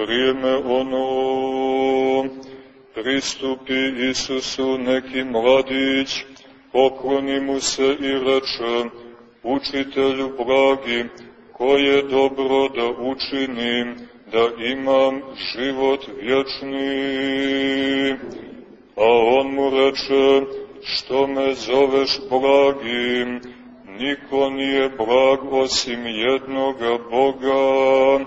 vrijeme ono, pristupi Isusu neki mladić, pokloni mu se i reče, učitelju blagi, ko je dobro da učinim, da imam život vječni. A on mu reče, što me zoveš blagim, niko nije blag osim jednoga Boga,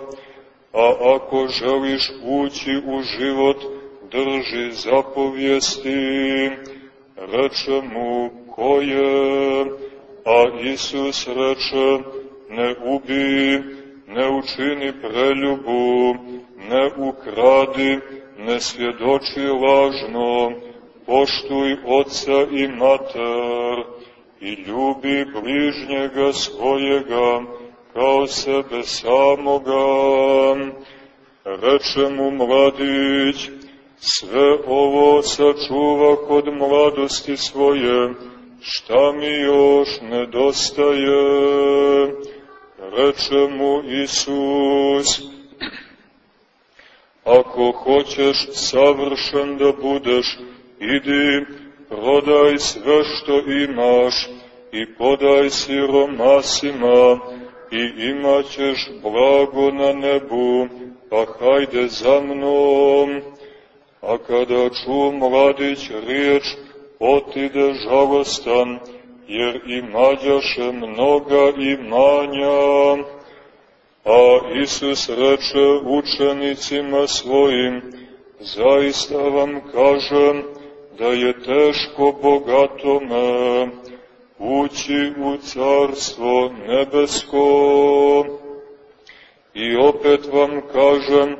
a ako želiš ući u život, drži zapovijesti, reče mu ko je, a Isus reče, ne ubi, ne učini preljubu, ne ukradi, ne svjedoči lažno, poštuj oca i mater i ljubi bližnjega svojega kao sebe samoga. Reče mu mladić, sve ovo sačuva kod mladosti svoje, šta mi još nedostaje? Reče mu Isus, ako hoćeš savršen da budeš, idi, prodaj sve što imaš i podaj siromasima i imaćeš blago na nebu, pa hajde za mnom. A kada ču mladić riječ, otide žalostan, jer imađaše mnoga imanja. A Isus reče učenicima svojim, zaista vam kažem, da je teško bogatome ući u carstvo nebesko. I opet vam kažem,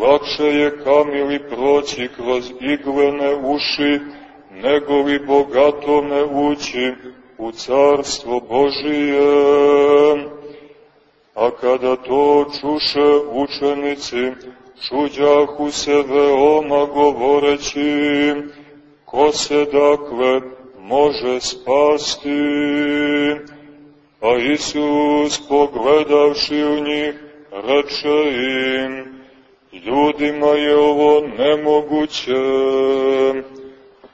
lakše je kamili proći kroz iglene uši, nego li bogatome ući u carstvo Božije. A kada to čuše učenici, čuđahu se veoma govoreći, ko se dakle može spasti? A Isus pogledavši u njih, reče im, ljudima je ovo nemoguće,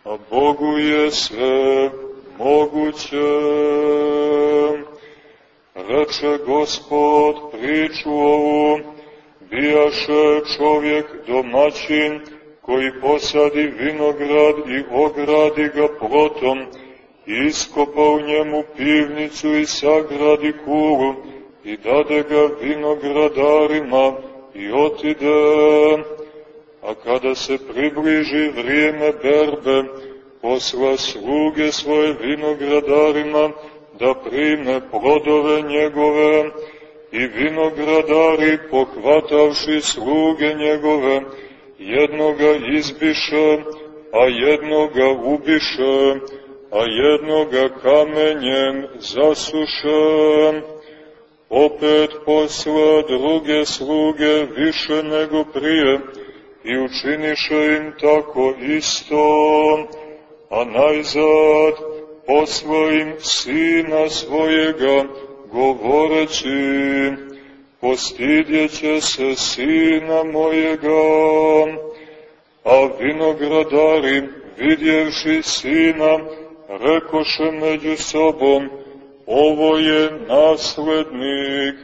a Bogu je sve moguće. Reče Gospod priču ovu, bijaše čovjek domaćin, koji posadi vinograd i ogradi ga plotom, iskopa u njemu pivnicu i sagradi kulu, i dade ga vinogradarima i otide. A kada se približi vrijeme berbe, posla sluge svoje vinogradarima da prime plodove njegove, i vinogradari, pohvatavši sluge njegove, jednoga izbiše, a jednoga ubiše, a jednoga kamenjem zasuše. Opet posla druge sluge više nego prije i učiniše im tako isto, a najzad posla im sina svojega govoreći, postidjeće se sina mojega, a vinogradari, vidjevši sina, rekoše među sobom, ovo je naslednik,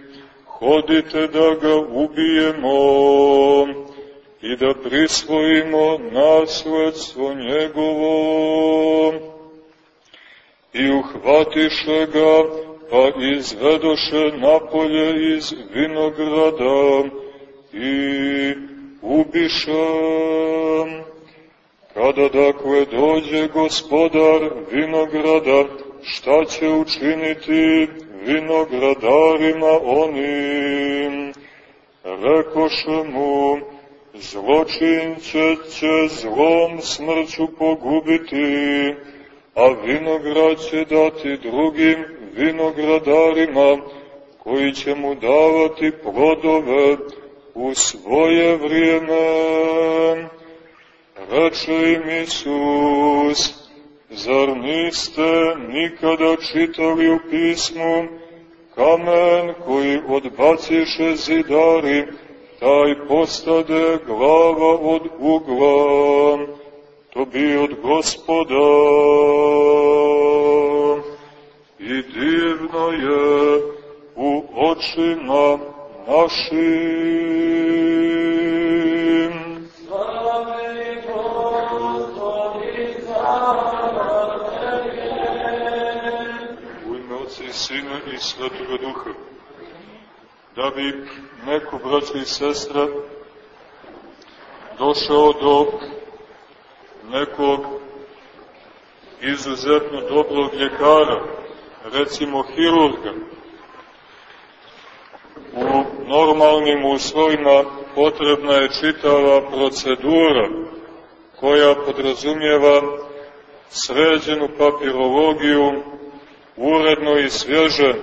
hodite da ga ubijemo i da prisvojimo nasledstvo njegovo. I uhvatiše ga, pa izvedoše napolje iz vinograda i ubiše. Kada dakle dođe gospodar vinograda, šta će učiniti vinogradarima onim? Rekoše mu, zločinče će zlom smrću pogubiti, a vinograd će dati drugim vinogradarima, koji će mu davati plodove u svoje vrijeme. Reče im Isus, zar niste nikada čitali u pismu kamen koji odbaciše zidari taj postade glava od ugla, to bi od gospoda. I divno je u očima našim. U ime Otca i Sina i Svetoga Duha. Da bi neko, braća i sestra, došao do nekog izuzetno dobrog ljekara, recimo hirurga, u normalnim uslovima potrebna je čitava procedura koja podrazumijeva sređenu papirologiju, uredno i svježe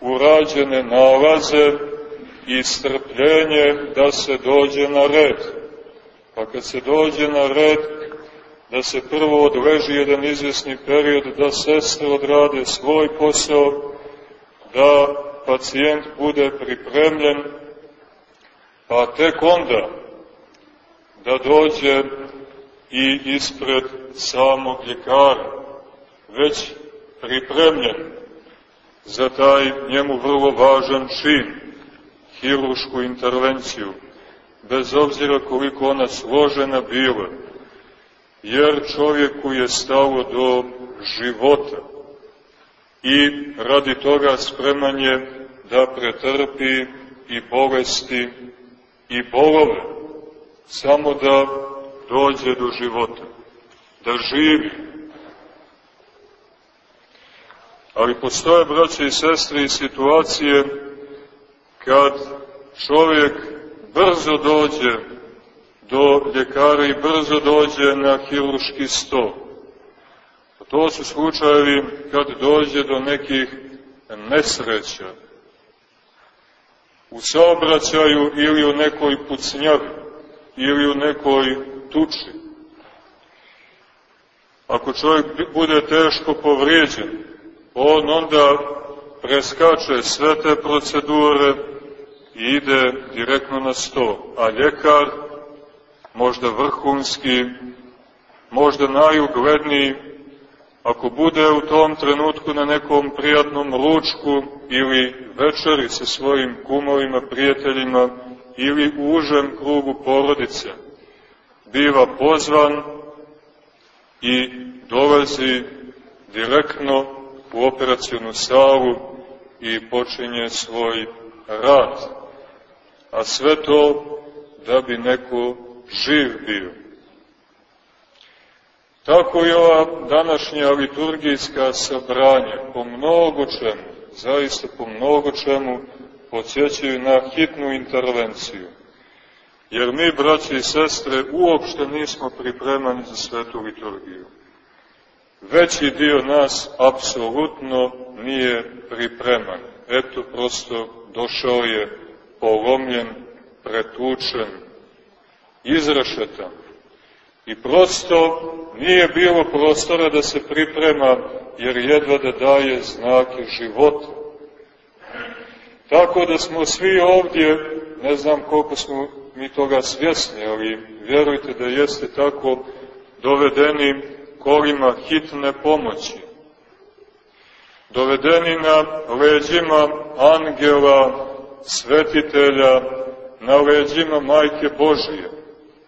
urađene nalaze i strpljenje da se dođe na red. Pa kad se dođe na red, da se prvo odleži jedan izvjesni period, da sestre odrade svoj posao, da pacijent bude pripremljen, pa tek onda da dođe i ispred samog ljekara, već pripremljen za taj njemu vrlo važan čin, hirušku intervenciju, bez obzira koliko ona složena bila, jer čovjeku je stalo do života i radi toga spreman je da pretrpi i bolesti i bolove, samo da dođe do života, da živi. Ali postoje, braće i sestre, i situacije kad čovjek brzo dođe do ljekara i brzo dođe na hiruški sto. To su slučajevi kad dođe do nekih nesreća, u saobraćaju ili u nekoj pucnjavi ili u nekoj tuči. Ako čovjek bude teško povrijeđen, on onda preskače sve te procedure i ide direktno na sto. A ljekar, možda vrhunski, možda najugledniji, ako bude u tom trenutku na nekom prijatnom ručku ili večeri sa svojim kumovima, prijateljima ili u užem krugu porodice, biva pozvan i dolazi direktno u operacijonu salu i počinje svoj rad. A sve to da bi neko živ bio. Tako i ova današnja liturgijska sabranja po mnogo čemu, zaista po mnogo čemu, podsjećaju na hitnu intervenciju. Jer mi, braći i sestre, uopšte nismo pripremani za svetu liturgiju. Veći dio nas apsolutno nije pripreman. Eto, prosto došao je polomljen, pretučen, izrašetan. I prosto nije bilo prostora da se priprema, jer jedva da daje znake života. Tako da smo svi ovdje, ne znam koliko smo mi toga svjesni, ali vjerujte da jeste tako dovedeni kolima hitne pomoći. Dovedeni na leđima angela, svetitelja, na leđima majke Božije.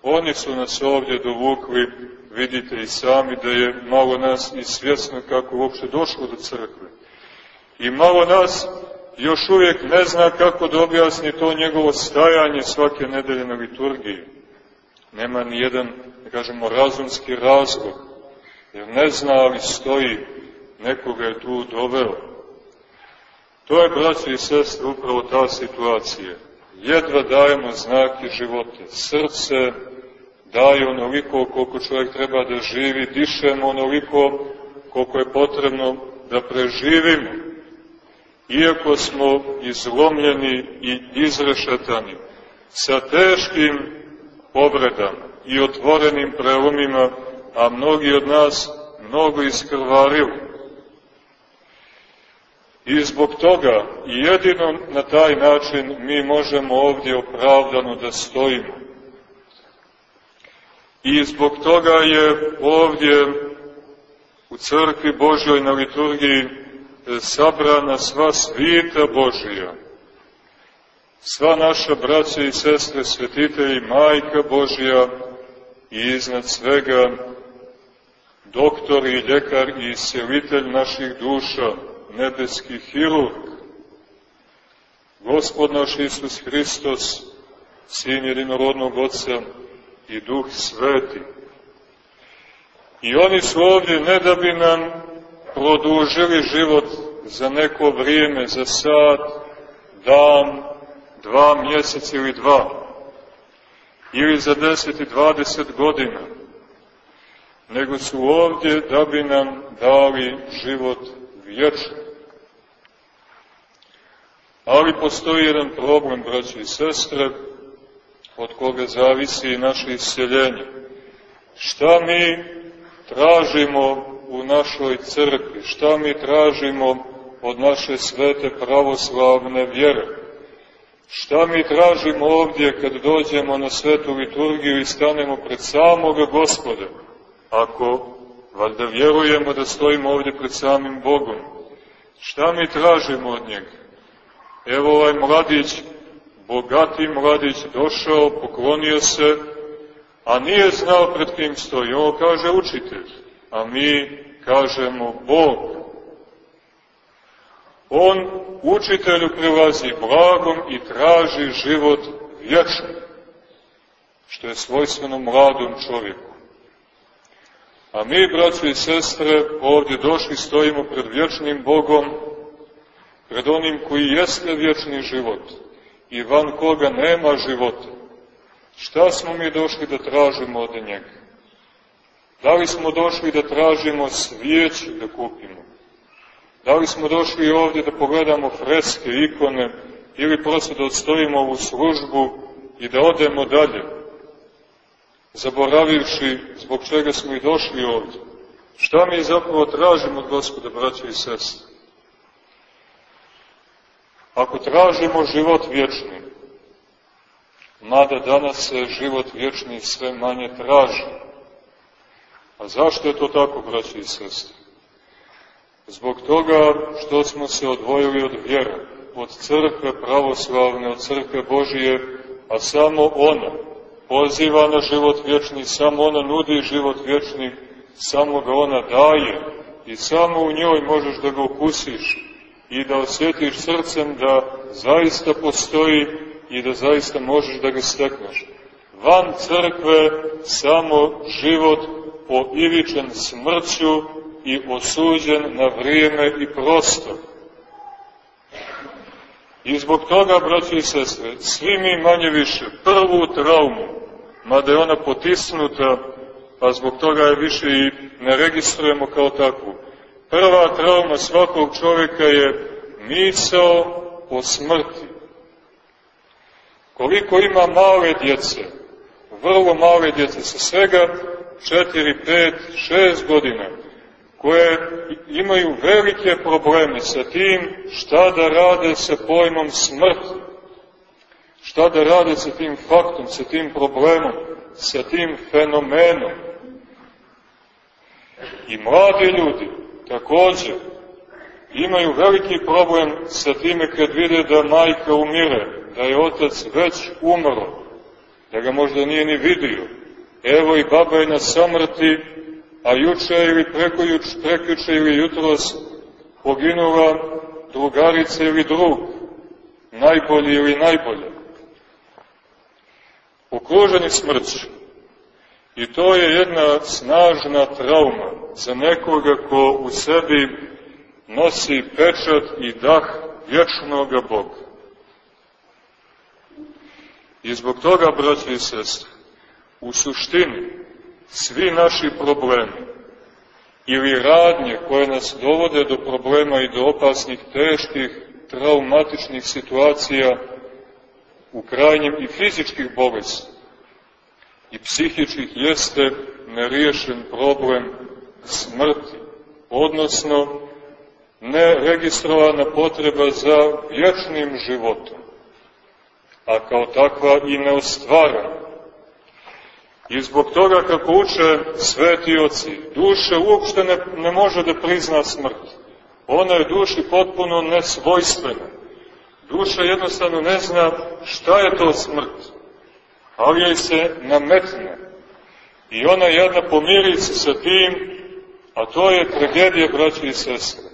Oni su nas ovdje dovukli, vidite i sami da je malo nas i svjesno kako uopšte došlo do crkve. I malo nas još uvijek ne zna kako da objasni to njegovo stajanje svake nedelje na liturgiji. Nema ni jedan, da kažemo, razumski razlog, jer ne zna ali stoji, nekoga je tu doveo. To je, braći i sestre, upravo ta situacija. Jedva dajemo znake života. Srce daje onoliko koliko čovjek treba da živi, dišemo onoliko koliko je potrebno da preživimo. Iako smo izlomljeni i izrešetani, sa teškim povredama i otvorenim prelomima, a mnogi od nas mnogo iskrvarili. I zbog toga, jedino na taj način, mi možemo ovdje opravdano da stojimo. I zbog toga je ovdje u crkvi Božjoj na liturgiji sabrana sva svita Božija. Sva naša braća i sestre, svetitelji, majka Božja i iznad svega doktor i ljekar i iscelitelj naših duša, nebeski hirurg, Gospod naš Isus Hristos, Sin jedinorodnog Otca i Duh Sveti. I oni su ovdje ne da bi nam produžili život za neko vrijeme, za sat, dan, dva mjeseca ili dva, ili za deset i dvadeset godina, nego su ovdje da bi nam dali život vječni. Ali postoji jedan problem, braći i sestre, od koga zavisi naše isceljenje. Šta mi tražimo u našoj crkvi, šta mi tražimo od naše svete pravoslavne vjere? Šta mi tražimo ovdje kad dođemo na svetu liturgiju i stanemo pred samoga gospoda? Ako valjda vjerujemo da stojimo ovdje pred samim Bogom. Šta mi tražimo od njega? Evo ovaj mladić, bogati mladić, došao, poklonio se, a nije znao pred kim stoji. Ovo kaže učitelj, a mi kažemo Bog. On učitelju prilazi blagom i traži život vječni, što je svojstveno mladom čovjeku. A mi, braći i sestre, ovdje došli stojimo pred vječnim Bogom, pred onim koji jeste vječni život i van koga nema života. Šta smo mi došli da tražimo od njega? Da li smo došli da tražimo svijeću da kupimo? Da li smo došli ovdje da pogledamo freske, ikone, ili prosto da odstojimo ovu službu i da odemo dalje, zaboravivši zbog čega smo i došli ovdje? Šta mi zapravo tražimo od gospoda, braća i sestre? Ako tražimo život vječni, mada danas se život vječni sve manje traži, a zašto je to tako, braći i sestre? Zbog toga što smo se odvojili od vjera, od crkve pravoslavne, od crkve Božije, a samo ona poziva na život vječni, samo ona nudi život vječni, samo ga ona daje i samo u njoj možeš da ga okusiš i da osjetiš srcem da zaista postoji i da zaista možeš da ga stekneš. Van crkve samo život poivičen smrću i osuđen na vrijeme i prostor. I zbog toga, braći i sestre, svi mi manje više prvu traumu, mada je ona potisnuta, a zbog toga je više i ne registrujemo kao takvu, prva trauma svakog čovjeka je misao o smrti. Koliko ima male djece, vrlo male djece, sa svega 4, 5, 6 godina, koje imaju velike probleme sa tim šta da rade sa pojmom smrti, šta da rade sa tim faktom, sa tim problemom, sa tim fenomenom. I mladi ljudi također imaju veliki problem sa time kad vide da majka umire, da je otac već umro, da ga možda nije ni vidio. Evo i baba je na samrti, a juče ili prekojuč, prekjuče ili jutros poginula drugarica ili drug, najbolji ili najbolje. Okruženi smrću. I to je jedna snažna trauma za nekoga ko u sebi nosi pečat i dah vječnoga Boga. I zbog toga, braći i sestre, u suštini svi naši problemi ili radnje koje nas dovode do problema i do opasnih, teških, traumatičnih situacija u krajnjem i fizičkih bolesti i psihičkih jeste neriješen problem smrti, odnosno neregistrovana potreba za vječnim životom, a kao takva i neostvarana. I zbog toga, kako uče sveti oci, duša uopšte ne, ne može da prizna smrt. Ona je duši potpuno nesvojstvena. Duša jednostavno ne zna šta je to smrt, ali joj se nametne. I ona jedna pomiri se sa tim, a to je tragedija, braći i sestre.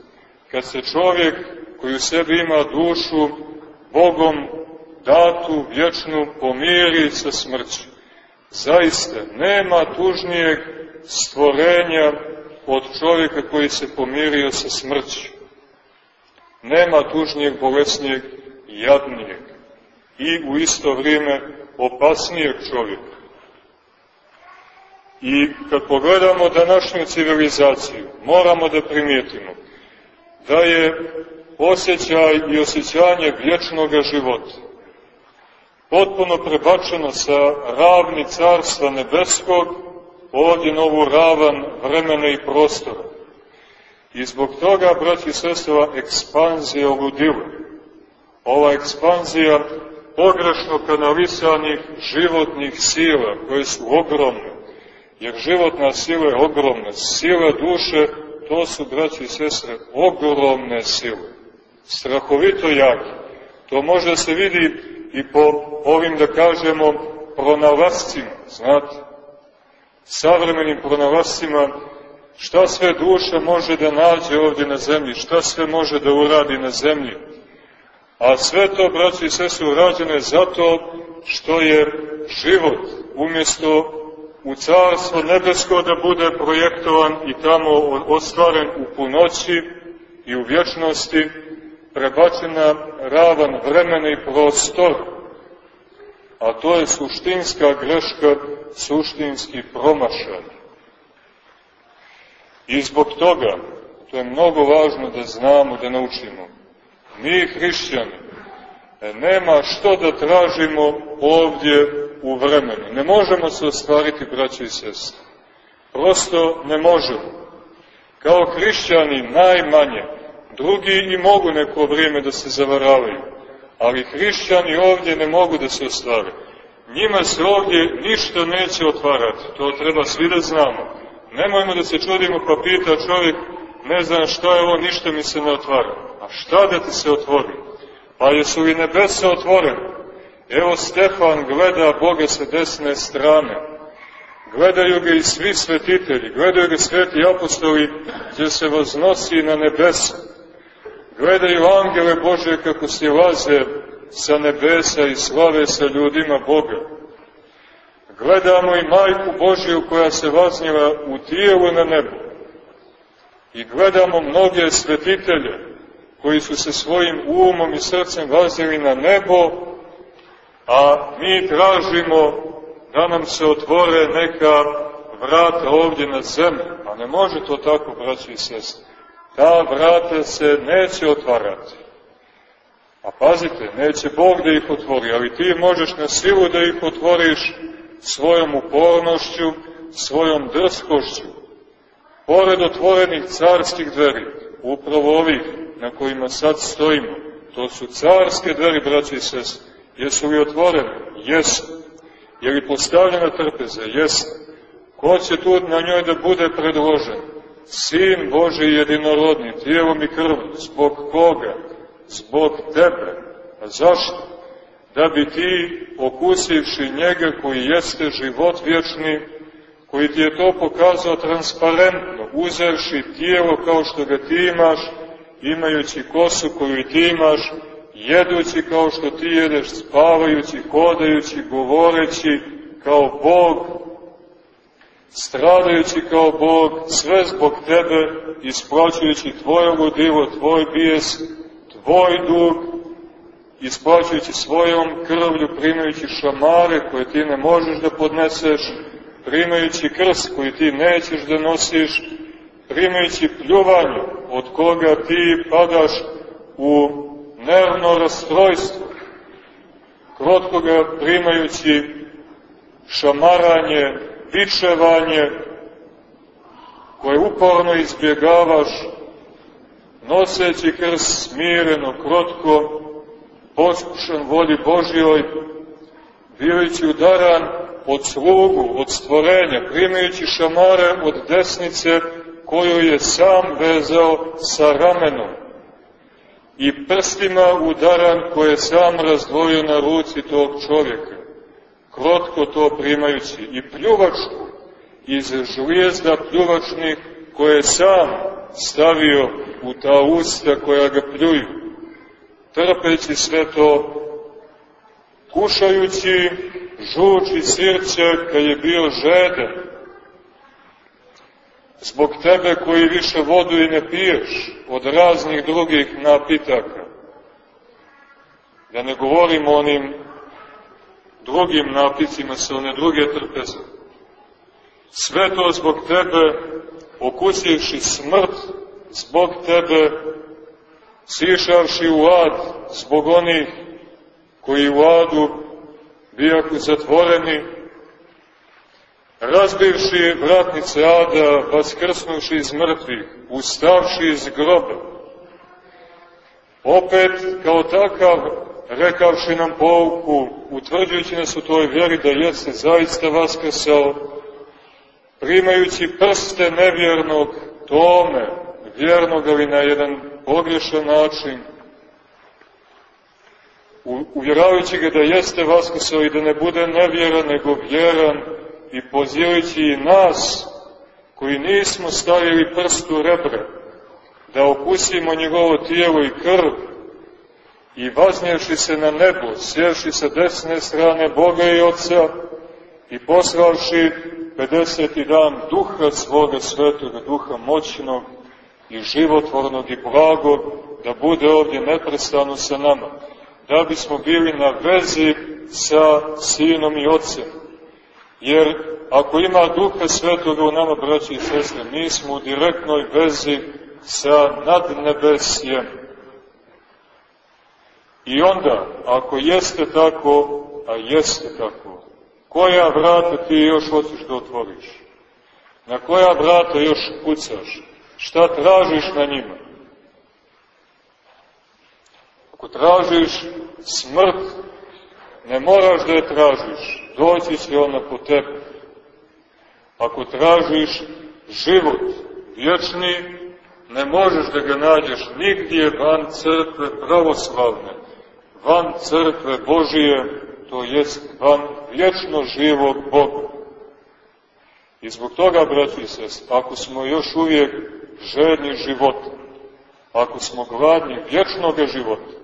Kad se čovjek koji u sebi ima dušu, Bogom datu, vječnu, pomiri sa smrću. Zaista, nema tužnijeg stvorenja od čovjeka koji se pomirio sa smrću. Nema tužnijeg, bolesnijeg, jadnijeg i u isto vrijeme opasnijeg čovjeka. I kad pogledamo današnju civilizaciju, moramo da primijetimo da je osjećaj i osjećanje vječnog života potpuno prebačeno sa ravni carstva nebeskog ovdje na ovu ravan vremena i prostora. I zbog toga, braći i sestava, ekspanzija ludila. Ova ekspanzija pogrešno kanalisanih životnih sila, koje su ogromne. Jer životna sila je ogromna. Sila duše, to su, braći i sestre, ogromne sile. Strahovito jake. To može da se vidi i po ovim, da kažemo, pronalascima, znate, savremenim pronalascima, šta sve duša može da nađe ovdje na zemlji, šta sve može da uradi na zemlji. A sve to, braći i sestri, urađeno je zato što je život umjesto u carstvo nebesko da bude projektovan i tamo ostvaren u punoći i u vječnosti, prebačena ravan vremena i prostora. A to je suštinska greška, suštinski promašaj. I zbog toga, to je mnogo važno da znamo, da naučimo, mi hrišćani, nema što da tražimo ovdje u vremenu. Ne možemo se ostvariti, braće i sestre. Prosto ne možemo. Kao hrišćani najmanje, drugi i mogu neko vrijeme da se zavaravaju, ali hrišćani ovdje ne mogu da se ostvare. Njima se ovdje ništa neće otvarati, to treba svi da znamo. Nemojmo da se čudimo pa pita čovjek, ne znam šta je ovo, ništa mi se ne otvara. A šta da ti se otvori? Pa jesu li nebesa otvorene? Evo Stefan gleda Boga sa desne strane. Gledaju ga i svi svetitelji, gledaju ga sveti apostoli gdje se voznosi na nebesa. Gledaju angele Bože kako se laze sa nebesa i slave sa ljudima Boga. Gledamo i Majku Božiju koja se vaznila u tijelu na nebo. I gledamo mnoge svetitelje koji su se svojim umom i srcem vazili na nebo a mi tražimo da nam se otvore neka vrata ovdje na zemlji, a ne može to tako, braći i sestri. Ta vrata se neće otvarati. A pazite, neće Bog da ih otvori, ali ti možeš na silu da ih otvoriš svojom upornošću, svojom drskošću. Pored otvorenih carskih dveri, upravo ovih na kojima sad stojimo, to su carske dveri, braći i sestri, Jesu li otvorene? Jesu. Je li postavljena trpeza? Jesu. Ko će tu na njoj da bude predložen? Sin Boži jedinorodni, tijelom i krvom. Zbog koga? Zbog tebe. A zašto? Da bi ti, okusivši njega koji jeste život vječni, koji ti je to pokazao transparentno, uzevši tijelo kao što ga ti imaš, imajući kosu koju ti imaš, jedući kao što ti jedeš, spavajući, hodajući, govoreći kao Bog, stradajući kao Bog, sve zbog tebe, isplaćujući tvoje ludilo, tvoj bijes, tvoj dug, isplaćujući svojom krvlju, primajući šamare koje ti ne možeš da podneseš, primajući krst koji ti nećeš da nosiš, primajući pljuvanje od koga ti padaš u nervno rastrojstvo, krotko ga primajući šamaranje, bičevanje, koje uporno izbjegavaš, noseći krst smireno, krotko, poslušan voli Božjoj, bivajući udaran od slugu, od stvorenja, primajući šamare od desnice koju je sam vezao sa ramenom i prstima udaran koje je sam razdvojio na ruci tog čovjeka, krotko to primajući i pljuvačku iz žlijezda pljuvačnih koje je sam stavio u ta usta koja ga pljuju, trpeći sve to, kušajući žuči sirća kad je bio žeden, zbog tebe koji više vodu i ne piješ od raznih drugih napitaka. Da ne govorimo onim drugim napicima sa one druge trpeze. Sve to zbog tebe, okusivši smrt, zbog tebe, sišavši u ad, zbog onih koji u adu bijaku zatvoreni, razbivši vratnice ada, vaskrsnuši iz mrtvih, ustavši iz groba, opet kao takav rekavši nam pouku, utvrđujući nas u toj vjeri da jeste zaista vaskrsao, primajući prste nevjernog tome, vjernog ali na jedan pogrešan način, uvjeravajući ga da jeste vaskrsao i da ne bude nevjeran, nego vjeran, i pozivajući i nas, koji nismo stavili prst u rebre, da okusimo njegovo tijelo i krv, i vaznjevši se na nebo, sjevši sa desne strane Boga i Otca, i poslavši 50. dan duha svoga svetoga, duha moćnog i životvornog i blagog, da bude ovdje neprestano sa nama, da bismo bili na vezi sa Sinom i Otcem Jer ako ima duha svetoga u nama, braći i sestre, mi smo u direktnoj vezi sa nadnebesjem. I onda, ako jeste tako, a jeste tako, koja vrata ti još hoćeš da otvoriš? Na koja vrata još kucaš? Šta tražiš na njima? Ako tražiš smrt, ne moraš da je tražiš doći će ona po tebi. Ako tražiš život vječni, ne možeš da ga nađeš nigdje van crkve pravoslavne, van crkve Božije, to jest van vječno živog Boga. I zbog toga, braći sest, ako smo još uvijek žedni života, ako smo gladni vječnog života,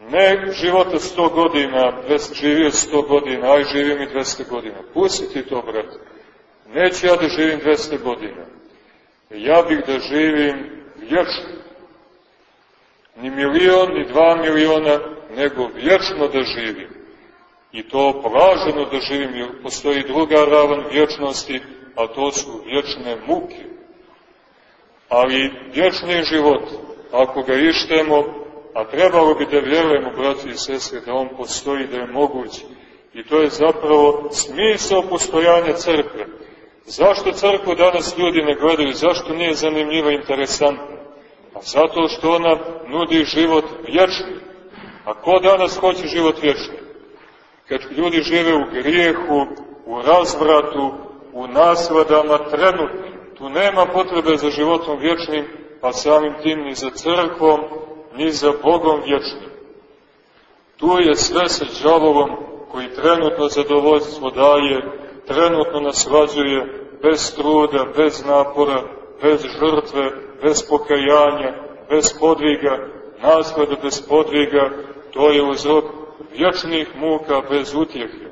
Ne života 100 godina, živio 100 godina, aj živim i 200 godina. Pusti ti to, brate. Neću ja da živim 200 godina. Ja bih da živim vječno. Ni milion, ni dva miliona, nego vječno da živim. I to plaženo da živim, jer postoji druga ravan vječnosti, a to su vječne muke. Ali vječni život, ako ga ištemo, a trebalo bi da vjerujemo, braći i sestre, da on postoji, da je moguć. I to je zapravo smisao postojanja crkve. Zašto crkvu danas ljudi ne gledaju? Zašto nije zanimljiva i interesantna? Pa zato što ona nudi život vječni. A ko danas hoće život vječni? Kad ljudi žive u grijehu, u razvratu, u nasladama trenutnim, tu nema potrebe za životom vječnim, pa samim tim ni za crkvom, ni za Bogom vječnim. Tu je sve sa džavovom koji trenutno zadovoljstvo daje, trenutno nas rađuje bez truda, bez napora, bez žrtve, bez pokajanja, bez podviga, nasleda bez podviga, to je uzrok vječnih muka bez utjehe.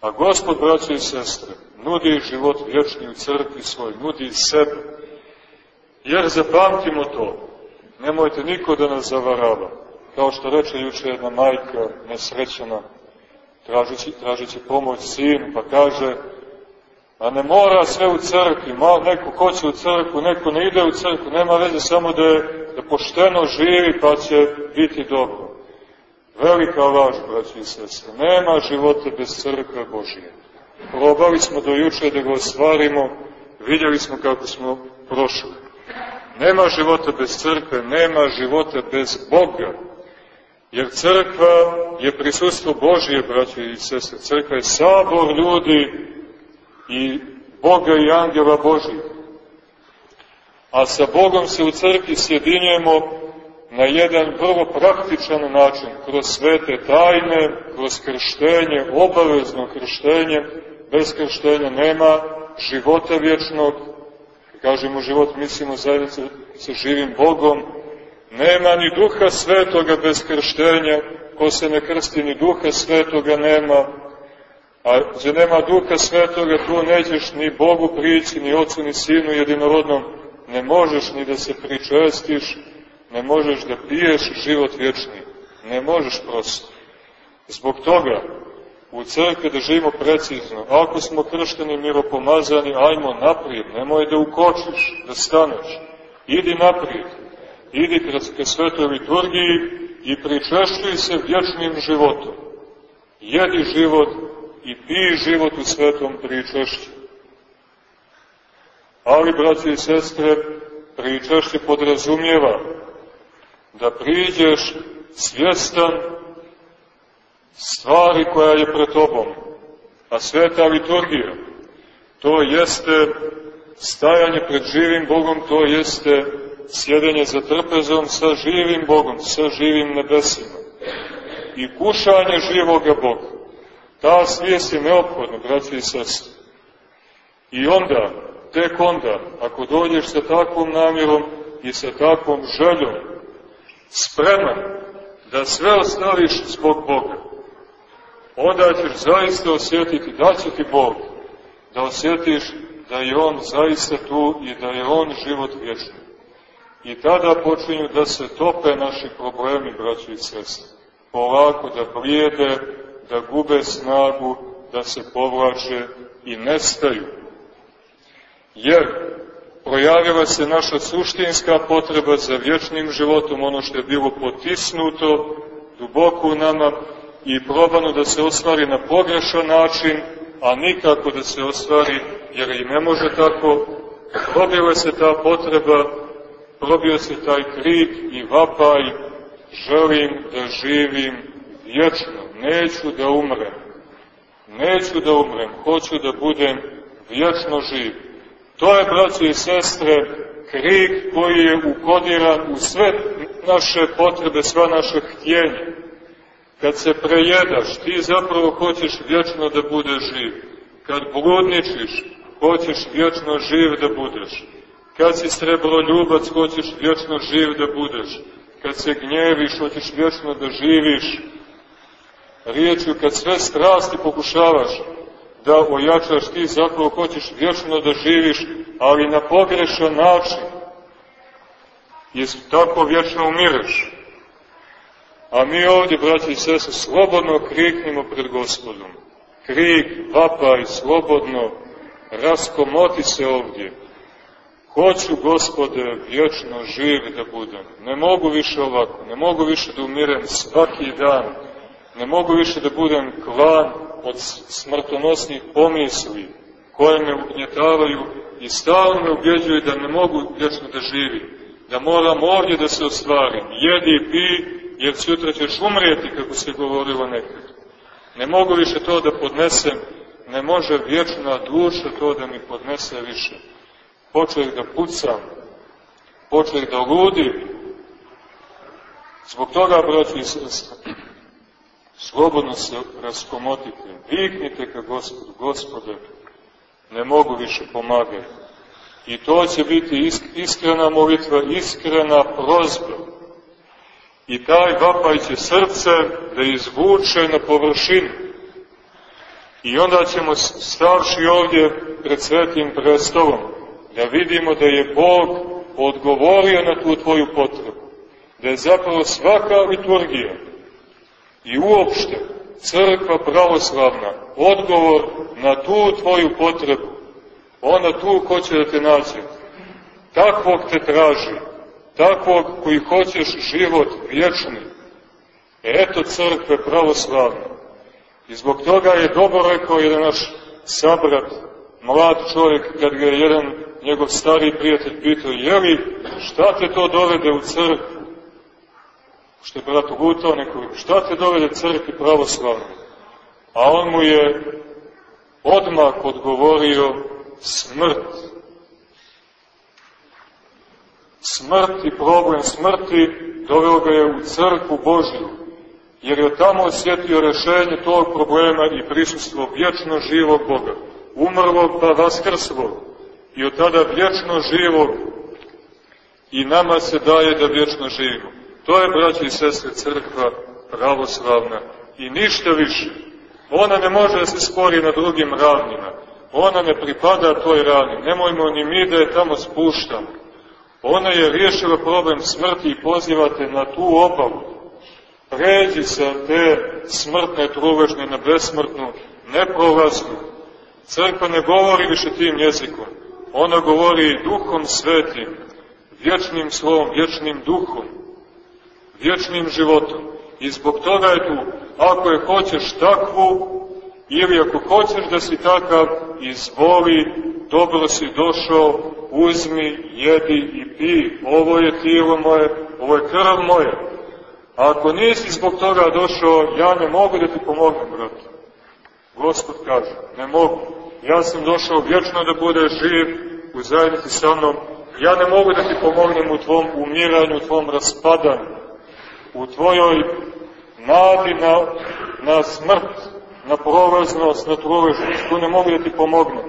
A Gospod, braće i sestre, nudi život vječni u crkvi svoj, nudi sebe. Jer zapamtimo to, Nemojte niko da nas zavarava. Kao što reče juče jedna majka nesrećena, tražeći, tražeći pomoć sinu, pa kaže, a ne mora sve u crkvi, mal, neko hoće u crkvu, neko ne ide u crkvu, nema veze samo da, je, da pošteno živi pa će biti dobro. Velika laž, braći i sestre, nema života bez crkve Božije. Probali smo do juče da ga ostvarimo, vidjeli smo kako smo prošli. Nema života bez crkve, nema života bez Boga. Jer crkva je prisustvo Božije, braće i sestre. Crkva je sabor ljudi i Boga i angela Božih. A sa Bogom se u crkvi sjedinjujemo na jedan vrlo praktičan način, kroz svete tajne, kroz krštenje, obavezno krštenje, bez krštenja nema života vječnog, kažemo život, mislimo zajednice sa živim Bogom, nema ni duha svetoga bez krštenja, ko se ne krsti ni duha svetoga nema, a gdje nema duha svetoga, tu nećeš ni Bogu prići, ni Otcu, ni Sinu jedinorodnom, ne možeš ni da se pričestiš, ne možeš da piješ život vječni, ne možeš prosto. Zbog toga, u crkvi da živimo precizno, ako smo kršteni miropomazani, ajmo naprijed, nemoj da ukočiš, da staneš, idi naprijed, idi kroz svetoj liturgiji i pričešćuj se vječnim životom. Jedi život i pij život u svetom pričešću. Ali, braći i sestre, pričešće podrazumijeva da priđeš svjestan stvari koja je pred tobom, a sveta liturgija, to jeste stajanje pred živim Bogom, to jeste sjedenje za trpezom sa živim Bogom, sa živim nebesima i kušanje živoga Boga. Ta svijest je neophodna, braći i sestri. I onda, tek onda, ako dođeš sa takvom namjerom i sa takvom željom, spreman da sve ostaviš zbog Boga, onda ćeš zaista osjetiti da će ti Bog, da osjetiš da je On zaista tu i da je On život vječni. I tada počinju da se tope naši problemi, braći i sestri. Polako da blijede, da gube snagu, da se povlače i nestaju. Jer projavila se naša suštinska potreba za vječnim životom, ono što je bilo potisnuto duboko u nama i probano da se ostvari na pogrešan način, a nikako da se ostvari, jer i ne može tako, probila se ta potreba probio se taj krik i vapaj, želim da živim vječno, neću da umrem, neću da umrem, hoću da budem vječno živ. To je, braćo i sestre, krik koji je ukodiran u sve naše potrebe, sva naše htjenja. Kad se prejedaš, ti zapravo hoćeš vječno da budeš živ. Kad bludničiš, hoćeš vječno živ da budeš. Kad si srebro ljubac, hoćeš vječno živ da budeš. Kad se gnjeviš, hoćeš vječno da živiš. Riječju, kad sve strasti pokušavaš da ojačaš, ti zapravo hoćeš vječno da živiš, ali na pogrešan način. I tako vječno umireš. A mi ovdje, braći i sese, slobodno kriknimo pred gospodom. Krik, vapaj, slobodno, raskomoti se ovdje Hoću, gospode, vječno živ da budem. Ne mogu više ovako, ne mogu više da umirem svaki dan, ne mogu više da budem klan od smrtonosnih pomisli koje me ugnjetavaju i stalno me ubjeđuju da ne mogu vječno da živim, da moram ovdje da se ostvarim. Jedi pi, jer sutra ćeš umrijeti, kako se govorilo nekad. Ne mogu više to da podnesem, ne može vječna duša to da mi podnese više počeli da pucam, počeli da ludi. Zbog toga, braći i slobodno se raskomotite, viknite ka gospodu, gospode, ne mogu više pomagati. I to će biti iskrena molitva, iskrena prozba. I taj vapaj će srce da izvuče na površinu. I onda ćemo stavši ovdje pred svetim prestolom, da vidimo da je Bog odgovorio na tu tvoju potrebu, da je zapravo svaka liturgija i uopšte crkva pravoslavna odgovor na tu tvoju potrebu. Ona tu hoće da te nađe. Takvog te traži, takvog koji hoćeš život vječni. Eto crkve pravoslavne. I zbog toga je dobro rekao jedan naš sabrat, mlad čovjek, kad ga je jedan njegov stari prijatelj pitao, jeli, šta te to dovede u crkvu? Što je brat ugutao nekoliko, šta te dovede crkvi pravoslavno? A on mu je odmah odgovorio smrt. Smrt i problem smrti doveo ga je u crkvu Božju, jer je tamo osjetio rešenje tog problema i prisustvo vječno živog Boga, umrlog pa vaskrslog, i od tada vječno živog i nama se daje da vječno živimo. To je, braći i sestre, crkva pravoslavna i ništa više. Ona ne može da se spori na drugim ravnima. Ona ne pripada toj ravni. Nemojmo ni mi da je tamo spuštamo. Ona je riješila problem smrti i pozivate na tu obavu. Pređi sa te smrtne truležne na besmrtnu, neprolaznu. Crkva ne govori više tim jezikom. Ona govori duhom svetim, vječnim slovom, vječnim duhom, vječnim životom. I zbog toga je tu, ako je hoćeš takvu, ili ako hoćeš da si takav, izvoli, dobro si došao, uzmi, jedi i pi, ovo je tijelo moje, ovo je krv moje. A ako nisi zbog toga došao, ja ne mogu da ti pomognem, brate. Gospod kaže, ne mogu. Ja sam došao vječno da budeš živ u zajednici sa mnom. Ja ne mogu da ti pomognem u tvom umiranju, u tvom raspadanju, u tvojoj nadi na, na smrt, na prolaznost, na truležnost. Tu ne mogu da ti pomognem.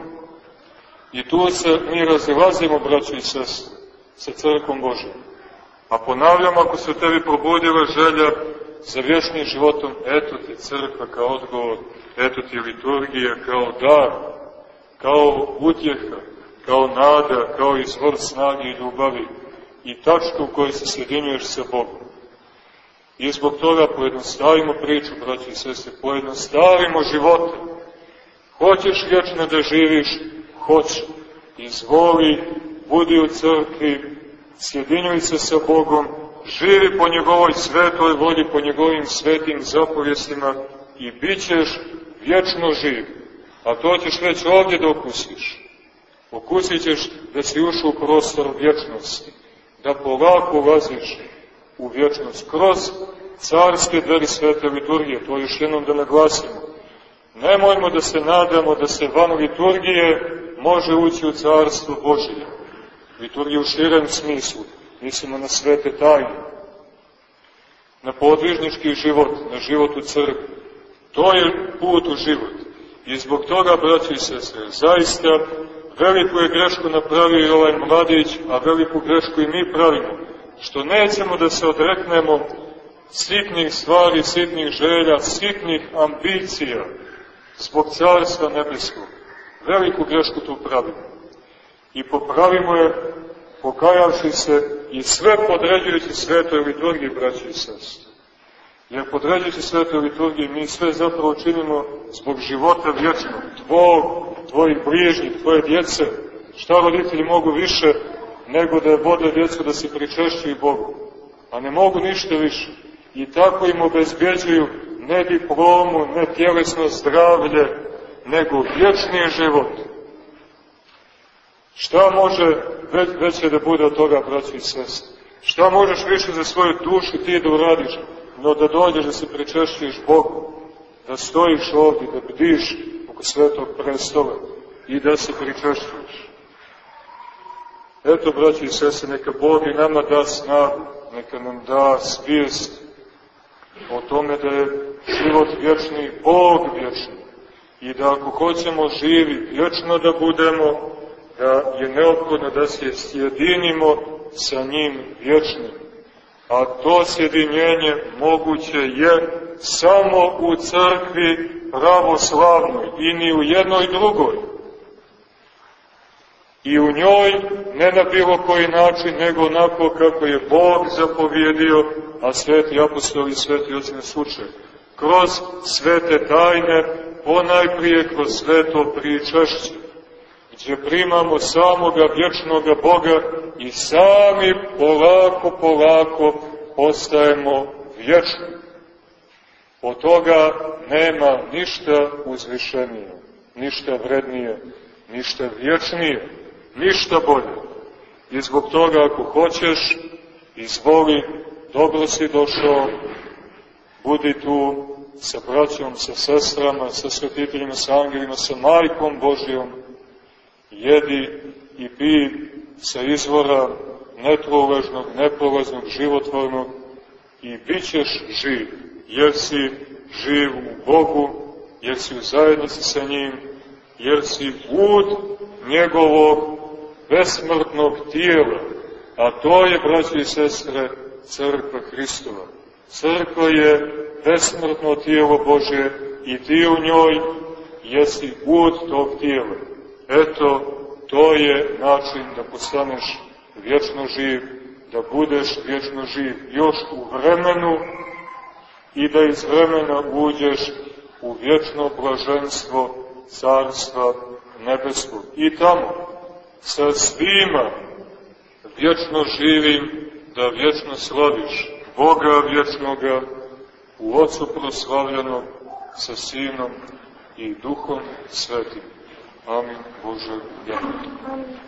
I tu se mi razilazimo, braći i sestri, sa crkom Božom. A ponavljam, ako se tebi probudila želja za vječnim životom, eto ti crkva kao odgovor, eto ti liturgija kao dar, kao utjeha, kao nada, kao izvor snage i ljubavi i tačka u kojoj se sjedinjuješ sa Bogom. I zbog toga pojednostavimo priču, braći i sestre, pojednostavimo živote. Hoćeš vječno da živiš, hoće. Izvoli, budi u crkvi, sjedinjuj se sa Bogom, živi po njegovoj svetoj volji, po njegovim svetim zapovjestima i bit ćeš vječno živ. A to ćeš već ovdje da okusiš. Okusit ćeš da si ušao u prostor vječnosti, da polako ulaziš u vječnost kroz carske dveri svete liturgije, to još jednom da naglasimo. Nemojmo da se nadamo da se van liturgije može ući u carstvo Božije. Liturgija u širem smislu, mislimo na svete tajne, na podvižnički život, na život u crkvi. To je put u život. I zbog toga, braći i sestre, zaista veliku je grešku napravio i ovaj mladić, a veliku grešku i mi pravimo, što nećemo da se odreknemo sitnih stvari, sitnih želja, sitnih ambicija zbog carstva nebeskog veliku grešku tu pravimo. I popravimo je pokajavši se i sve podređujući svetoj liturgiji, braći i sestri. Jer podređujući svetoj liturgiji mi sve zapravo činimo zbog života vječnog, tvog, tvojih bližnjih, tvoje djece. Šta roditelji mogu više nego da vode djecu da se pričešćuju Bogu? A ne mogu ništa više. I tako im obezbjeđuju ne diplomu, ne tjelesno zdravlje, nego vječni život. Šta može već, veće da bude od toga, braći i sestri? Šta možeš više za svoju dušu ti da uradiš, no da dođeš da se pričešćuješ Bogu, da stojiš ovdje, da bdiš oko svetog prestola i da se pričešćuješ. Eto, braći i sestre, neka Bog i nama da snagu, neka nam da svijest o tome da je život vječni, Bog vječni i da ako hoćemo živi vječno da budemo, da je neophodno da se sjedinimo sa njim vječnim. A to sjedinjenje moguće je samo u crkvi pravoslavnoj i ni u jednoj drugoj. I u njoj ne na bilo koji način, nego onako kako je Bog zapovjedio, a sveti apostoli sveti oci nas uče. Kroz svete tajne, ponajprije kroz sveto pričašće, gdje primamo samoga vječnoga Boga i sami polako, polako postajemo vječni. Od toga nema ništa uzvišenije, ništa vrednije, ništa vječnije, Ništa bolje. I zbog toga ako hoćeš, izvoli, dobro si došao, budi tu sa braćom, sa sestrama, sa svetiteljima, sa angelima, sa majkom Božijom, jedi i pi sa izvora netruležnog, neprolaznog, životvornog i bit ćeš živ, jer si živ u Bogu, jer si u zajednici sa njim, jer si ud njegovog besmrtnog tijela, a to je, braći i sestre, crkva Hristova. Crkva je besmrtno tijelo Bože i ti u njoj jesi ud tog tijela. Eto, to je način da postaneš vječno živ, da budeš vječno živ još u vremenu i da iz vremena uđeš u vječno blaženstvo carstva nebeskog. I tamo, sa svima vječno živim, da vječno slaviš Boga vječnoga, u Otcu proslavljenog, sa Sinom i Duhom Svetim. Amin Bože. Amin.